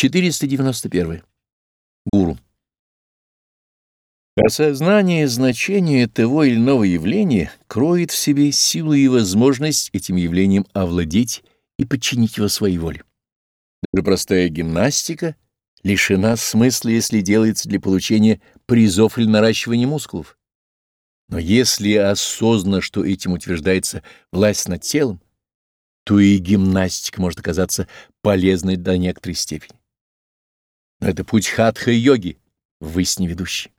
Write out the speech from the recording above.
491. Гуру. Осознание значения того или иного явления кроет в себе силу и возможность этим явлением овладеть и подчинить его своей воле. Даже простая гимнастика лишена смысла, если делается для получения призов или наращивания мускулов. Но если осознанно, что этим утверждается власть над телом, то и гимнастика может оказаться полезной до некоторой степени. Это путь хатха-йоги, ввысь не ведущий.